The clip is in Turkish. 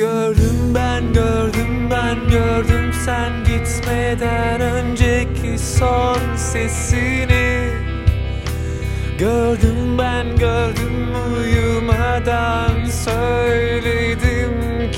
Gördüm ben gördüm ben gördüm. Sen gitmeden önceki son sesini. Gördüm ben gördüm uyumadan söyledim